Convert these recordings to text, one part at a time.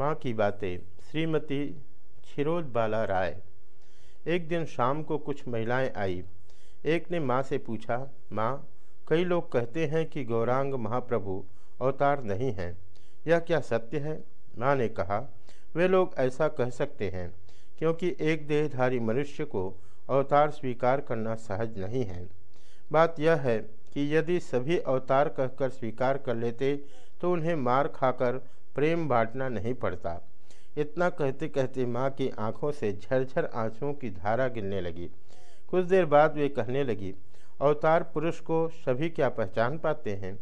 माँ की बातें, श्रीमती छिरोज बाला राय। एक दिन शाम को कुछ महिलाएँ आई। एक ने माँ से पूछा, माँ, कई लोग कहते हैं कि गौरांग महाप्रभु अवतार नहीं हैं। यह क्या सत्य है? माँ ने कहा, वे लोग ऐसा कह सकते हैं, क्योंकि एक देहधारी मनुष्य को अवतार स्वीकार करना सहज नहीं है। बात यह है कि यदि सभी अवतार कहकर स्वीकार कर लेते तो उन्हें मार खाकर प्रेम बांटना नहीं पड़ता। इतना कहते कहते माँ की आँखों से झरझर आंसुओं की धारा गिरने लगी। कुछ देर बाद वे कहने लगी, अवतार पुरुष को सभी क्या पहचान पाते हैं?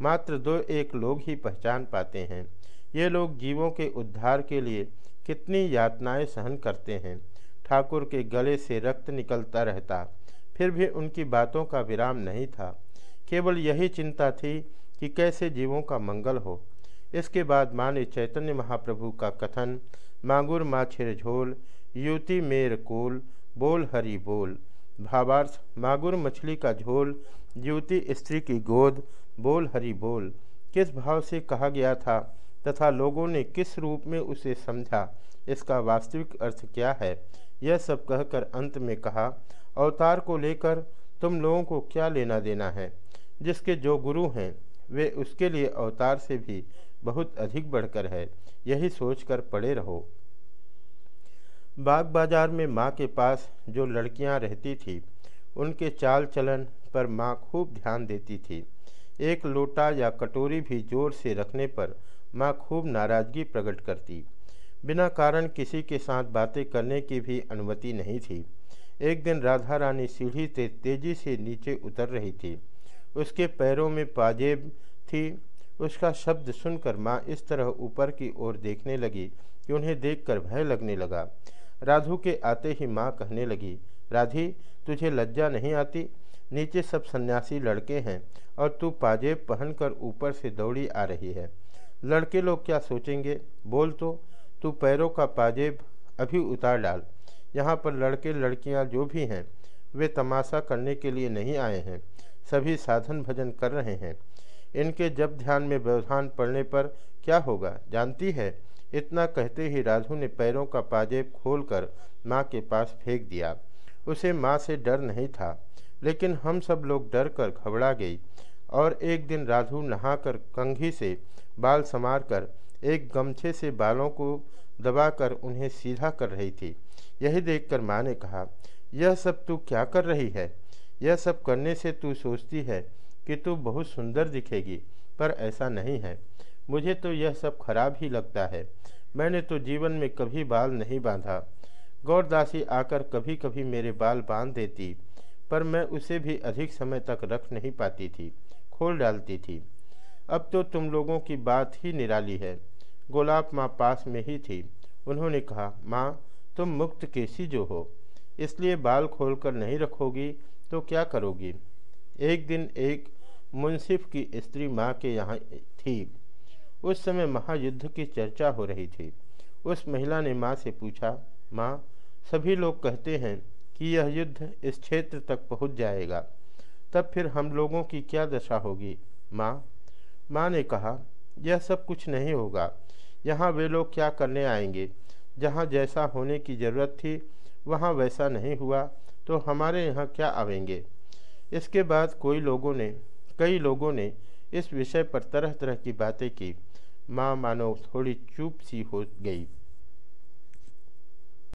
मात्र दो एक लोग ही पहचान पाते हैं। ये लोग जीवों के उद्धार के लिए कितनी यातनाएँ सहन करते हैं। ठाकुर के गले से रक्त निकलता रहता, फिर भी उनकी बातों का विराम नहीं था। केवल यही चिंता थी कि कैसे जीवों का मंगल हो। इसके बाद माँ ने चैतन्य महाप्रभु का कथन, मांगुर, माछिर झोल, युति, मेर, कोल, बोल, हरि, बोल। भावार्थ, मागुर, मछली का झोल युवती स्त्री की गोद, बोल, हरि, बोल। किस भाव से कहा गया था तथा लोगों ने किस रूप में उसे समझा, इसका वास्तविक अर्थ क्या है? यह सब कहकर अंत में कहा, अवतार को लेकर तुम लोगों को क्या लेना देना है? जिसके जो गुरु हैं, वे उसके लिए अवतार से भी बहुत अधिक बढ़कर है, यही सोचकर पड़े रहो। बाग बाज़ार में माँ के पास जो लड़कियाँ रहती थी, उनके चाल चलन पर माँ खूब ध्यान देती थी। एक लोटा या कटोरी भी ज़ोर से रखने पर माँ खूब नाराज़गी प्रकट करती। बिना कारण किसी के साथ बातें करने की भी अनुमति नहीं थी। एक दिन राधा रानी सीढ़ी से तेज़ी से नीचे उतर रही थी। उसके पैरों में पाजेब थी उसका शब्द सुनकर माँ इस तरह ऊपर की ओर देखने लगी कि उन्हें देखकर भय लगने लगा। राधु के आते ही माँ कहने लगी, राधी, तुझे लज्जा नहीं आती? नीचे सब सन्यासी लड़के हैं और तू पाजेब पहनकर ऊपर से दौड़ी आ रही है। लड़के लोग क्या सोचेंगे? बोल तो तू पैरों का पाजेब अभी उतार डाल। यहाँ पर लड़के लड़कियाँ जो भी हैं, वे तमाशा करने के लिए नहीं आए हैं। सभी साधन भजन कर रहे हैं। इनके जब ध्यान में व्यवधान पड़ने पर क्या होगा? जानती है? इतना कहते ही राधु ने पैरों का पाजेब खोलकर माँ के पास फेंक दिया। उसे माँ से डर नहीं था, लेकिन हम सब लोग डर कर घबरा गई और एक दिन राधु नहाकर कंघी से बाल संवार कर एक गमछे से बालों को दबाकर उन्हें सीधा कर रही थी। यही देखकर माँ ने कहा, यह सब तू क्या कर रही है? यह सब करने से तू सोचती है कि तू बहुत सुंदर दिखेगी, पर ऐसा नहीं है। मुझे तो यह सब खराब ही लगता है। मैंने तो जीवन में कभी बाल नहीं बांधा। गौरदासी आकर कभी कभी मेरे बाल बाँध देती, पर मैं उसे भी अधिक समय तक रख नहीं पाती थी, खोल डालती थी। अब तो तुम लोगों की बात ही निराली है। गोलाब माँ पास में ही थी। उन्होंने कहा, माँ, तुम मुक्त केसी जो हो। इसलिए बाल खोलकर नहीं रखोगी तो क्या करोगी? एक दिन एक मुंसिफ की स्त्री माँ के यहाँ थी। उस समय महायुद्ध की चर्चा हो रही थी। उस महिला ने माँ से पूछा, माँ, सभी लोग कहते हैं कि यह युद्ध इस क्षेत्र तक पहुँच जाएगा। तब फिर हम लोगों की क्या दशा होगी? माँ माँ ने कहा, यह सब कुछ नहीं होगा। यहाँ वे लोग क्या करने आएँगे? जहाँ जैसा होने की ज़रूरत थी, वहाँ वैसा नहीं हुआ। तो हमारे यहाँ क्या आवेंगे? इसके बाद कोई लोगों ने, कई लोगों ने इस विषय पर तरह तरह की बातें की। माँ मानो थोड़ी चुप सी हो गई।